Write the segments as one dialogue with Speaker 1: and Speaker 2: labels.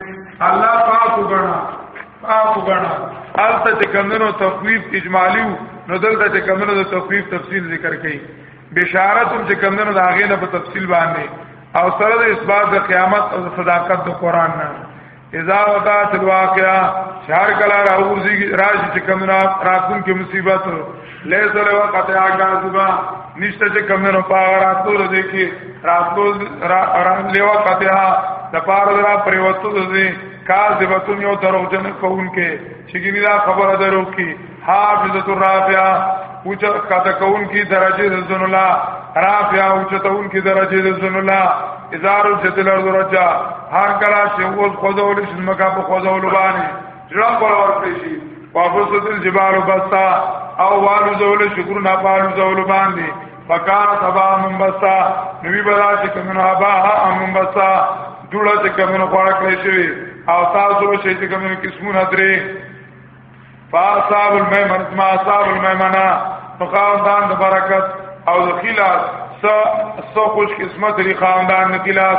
Speaker 1: الله پاک وګڼه پاک وګڼه الته چې کمنو تخویف اجمالی نو دلته چې کمنو د تخویف تفصیل ذکر کړي بشارت هم چې کمنو د هغه نه په تفصیل باندې او سره د اثبات د قیامت او صداقت د قران نه اذا وتا تلواقع شهر کلا راوځي راځي چې کمنو راکون کې مصیبت لیس له وخت هغه صبح نشته چې کم نه پاغه راتلو دې کې راتلو را لیوا قطعا د پاره درا پریوتو دې کاذبتون یو دروغجن کون کې چې ګینه دا خبره درو کې حافظۃ الرافعه اوچا کته کون کې درجه د زن الله رافعه اوچا تون کې درجه د زن الله ازار جتل درجه هر کلا چې وو خدای ولې شمکا په خدای ولبانی جړه پر ورکړي شي وابسط الجبال بسا او والو زول شکر نه پالو زول باندې فکان سبا منبسا نوی بلا چې کمنو ابا منبسا جوړه چې کمنو خواړه کړی شي او تاسو به چې کمنو قسمونه درې فاصاب المیمن ما اصاب المیمنا فقاوندان د برکت او د خلاص سو خوش قسمت لري خاندان نتیلاس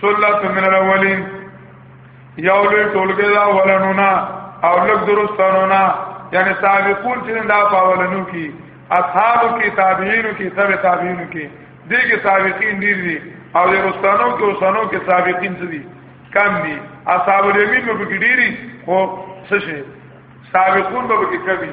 Speaker 1: سلت من الاولین یو لوی ټولګه دا ولنونا او لږ درستانونا یعنی سابقون چې دا پاولنو کی اصحابو کی تابعینو کی سب تابعینو کی دیگه سابقین دیر دی او د رستانو کې اوسانو کې سابقین څه دي کم دي اصحاب الیمین به کې ډیری خو څه شي سابقون به کې کمی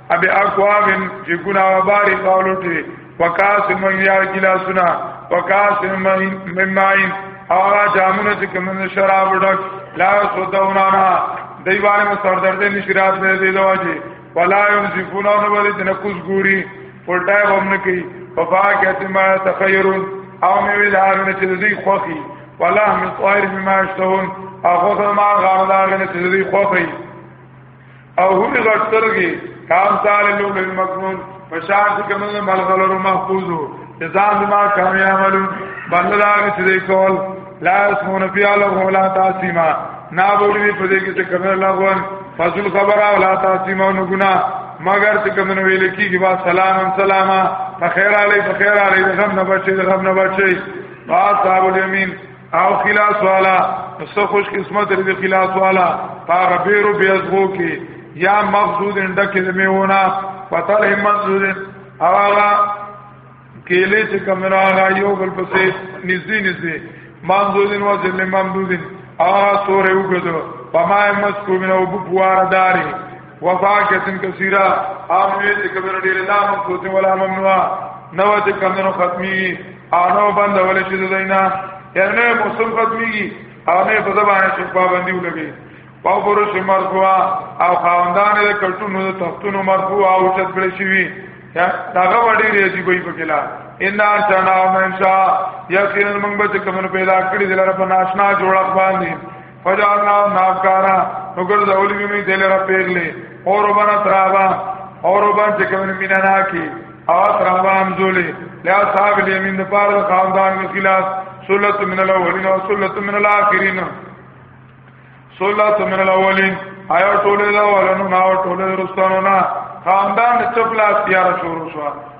Speaker 1: ابي اقوام چې ګنا وباري قالو ته وکاس من یا ګلاسنا وکاس من ماین او جامونه چې کوم شراب ډک لا سودونا نا دیوانه مو سردرد نشرات نه دی لواجه ولا يمسكون ان ولي تنقص ګوري پټای ومن کی ففاکه ما تخيرون او مې ویل هغه چې دوی خوخي ولا هم طائر بما يشتهون او خو ما غار دا غنه چې دوی خوخي او هغه غټرګي کام سال لو من مضمون فشان چې کومه ملغلر محفوظ وو جزاء ما کام یعملو بندلا چې دی کول لا اسمون فی الله ولا تاسیما نا بولی په دې کې چې کومه لغون فضل خبر او لا تاسیما نو ګنا مگر چې کومه ویل کیږي وا سلام سلاما فخیر علی فخیر علی غم نه بچي غم نه بچي وا صاحب الیمین او خلاص والا سو خوش قسمت دې خلاص والا هغه بیرو بیزغو کې یا مخزود انډکه دې میونه پتل همت زود هغه کېلې چې کمنو هغه یو بل پسې نږدې نږدې مانزودین و ذل ممدودین هغه سورې وګدو پما همت کو مینه او بوار داري وفاقتن کثیره امنیت کمنو ډېر لا مخزود ولا ممنوع نو چې کمنو ختمي انو بند ولې چې دینا یعنی موسم ختميږي او نه په زبانه چې پابندي ولګي او برش مرفوع او خواندان د کلتونو د تختونو مرفوع او چت کړی شي یا داغه وړي دی چې وي پکلا ان شانا من شا یقینا موږ به کوم پیدا کړی دلاره په ناشنا جوړه باندې فجعلنا ناکارا نو ګرځول مې مې دل را پیغلې اور باندې ترابا اور باندې چې کوم مینا نا کی او ترابا امزولې لا صاحب دې من پار خاندان کې خلاف سلت من الاولین او سلت من الاخرین سلت من الاولین آیا ټوله دا ولنو نا ټوله رستانو نا خاندان چپلا تیار شروع شو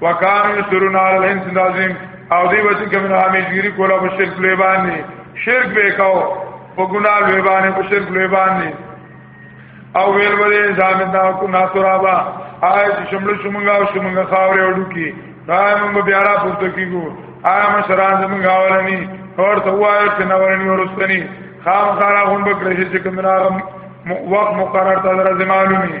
Speaker 1: وکانو یسرون علی الانس العظیم او دی وځي کوم همیشګری کولا په شرک لوی باندې شرک به کاو په ګناه لوی باندې په شرک لوی باندې او ویل ولې ځان دا کو ناتورابا آی چې شمل شومګا او شومګا خاورې وډو کی دا موږ بیا را پورته کیګو آی مشران زمونږ اولنی اور ته وایي چې نورنی ورستنی خام خارا هم بکړې چې کوم راغم وقت مقرر تدرز معلومی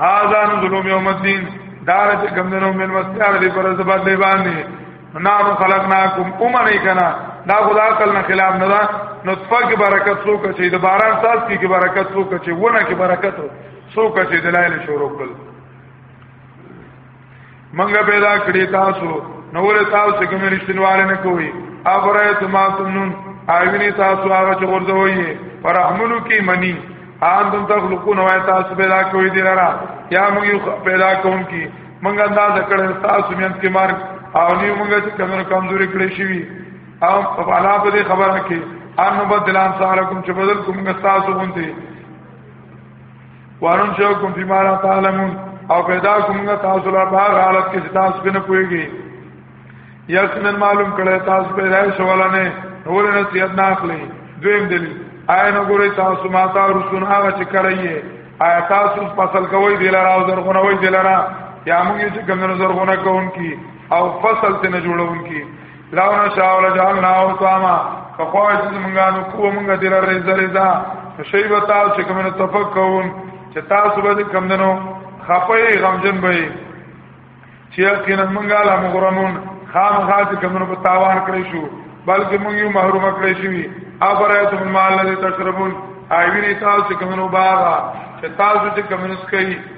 Speaker 1: هاذا نزلهم یوم الدین دار چې کوم دنو مل مستار دی پر زبر دی باندې نار خلقناکم امنه کنا دا خدا کل نه خلاف نه دا نطفه کې برکت سو کچې د باران ساز کې برکت سو کچې ونه کې برکت سو کچې دلایل شروع کړل منګه پیدا کړی تاسو نو ول تاسو کوم رښتینواله نه کوي افرایت ما تمنون آیونی تاسو هغه چې ورځوي پر احملو کې منی ان تم تخلقون وای تاسو پیدا کوي دی لرا یا موږ پیدا کوم کی موږ انداز کړل تاسو مینت کې مار او نیو موږ چې کمر کمزوري کړی شي او په اړه په دې خبره کې ان بدلان سره کوم چې بدل کوم تاسو غونډي وارون شو کوم فی مارا تعلمون او پیدا کومه تاسو لا په حالت کې چې تاسو بنه پويږي یقینا معلوم کړه تاسو پیدا شواله نه نور نصیحت نه اخلي دویم دلیل آیا نه ګوري تاسو ما تا رسون هغه چې کړی آیا تاسو فصل کوي دلارا او زرغونه وي دلارا یا موږ چې کوم زرغونه کوونکی او فصل ته نه جوړونکی لو نشاء لجعلناه طعاما فخواج زمونږه نو کوه مونږه دل رزه رزه شی به تاسو چې کوم تفکرون چې تاسو به کم دنو خپې غمجن به چې یقینا مونږه لا مغرمون خام خاص کوم په تاوان کړی شو بلکې مونږ یو محروم کړی شوی ابرایت المال الذي تشربون ایوی تاسو کوم نو باغ چې تاسو چې کوم نسکې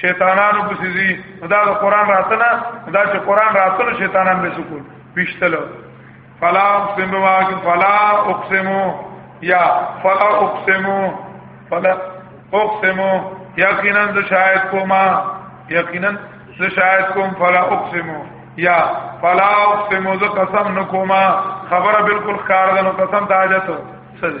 Speaker 1: شیطانانو پسې زی دا د قران راتنه دا چې قران راتلو شیطانان به سکول پښتلو فلا اقسم بما فلا اقسم یا فلا اقسم فلا اقسم یقینا ز شاهد کوما یقینا ز شاهد کوم فلا اقسم یا فلا اقسم ز قسم نکوما خبره بالکل خار ده نو قسم تاجت سره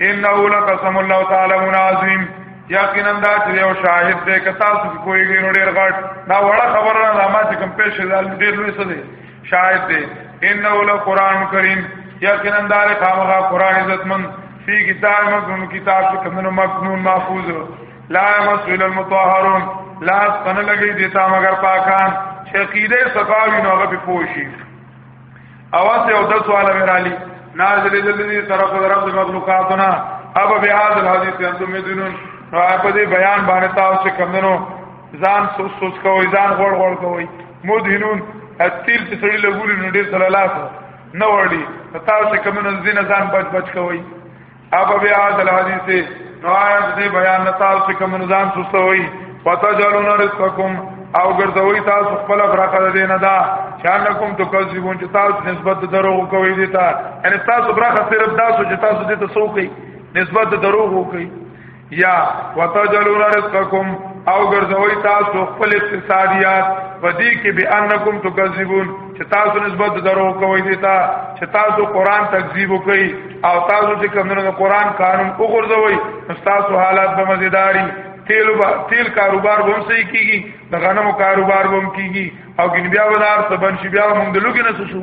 Speaker 1: انه لقسم الله تعالی عظیم یقینا دا چې یو شاهد دې کتا څه کویږي نو ډیر غټ دا وړه خبره نه ما چې کوم پیش دال ډیر لوی څه دی شاهد دې انه له قران کریم یقینا دا له خامغه قران عزتمن فی کتاب مکنون کتاب کې کمنو مکنون محفوظ لا مسئول المطهرون لا سن لګي دیتا مگر پاکان شقیده صفاوی نو هغه په پوشي اواز یو د سوال ورالی نازل دلی طرف رب مخلوقاتنا اب بهذا الحديث انتم مدنون نو په دې بیان باندې تاسو کمنو ځان سوس سوس کوي ځان غوړ غوړ کوي مدهنون اتیل چې سړی لګولې نو ډېر سره لاس نه وړي تاسو کمنو ځین ځان بچ بچ کوي اب بیا دل حدیث نو آیات دې بیان نتال چې کوم نظام سستوي پتا جلون رزقکم او ګرځوي تاسو خپل برخه دې نه دا شانکم تو کذبون چې تاسو نسبت دروغ کوي دي تا ان تاسو برخه صرف تاسو چې تاسو دې ته سوکي نسبت دروغ کوي یا وتجلون رزقکم او ګرځوي تاسو خپل اقتصادیات پدې کې به انکم تکذبون چې تاسو نسبت درو کوي دي تا چې تاسو قران تکذیب کوي او تاسو چې کومونه قران قانون وګرځوي تاسو حالات به مزیداری تیل با تیل کاروبار به هم صحیح کیږي د غنمو کاروبار به هم کیږي او ګن بیا ودار سبن شي بیا موږ د لوګي نه شو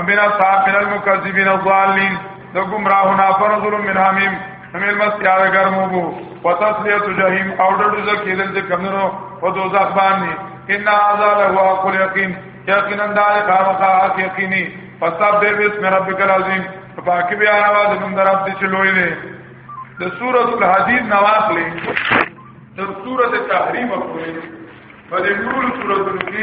Speaker 1: امین اصحاب من المکذبین الضالین د گمراهو نه پر ظلم من حمیم نمیل مست یاد گرمو بو وتصلیت جهنم او ډډو زکه دل چې کمنو په دوزخ باندې ان هذا له اقل یقین یقینا دا خامخا حق یقینی فصاب دې بسم ربک العظیم پاکی بیا आवाज کوم در رب دې چلوې دې د سورۃ الحدید نواخلې تر سورۃ تحریم پورې په دې ټول سورۃ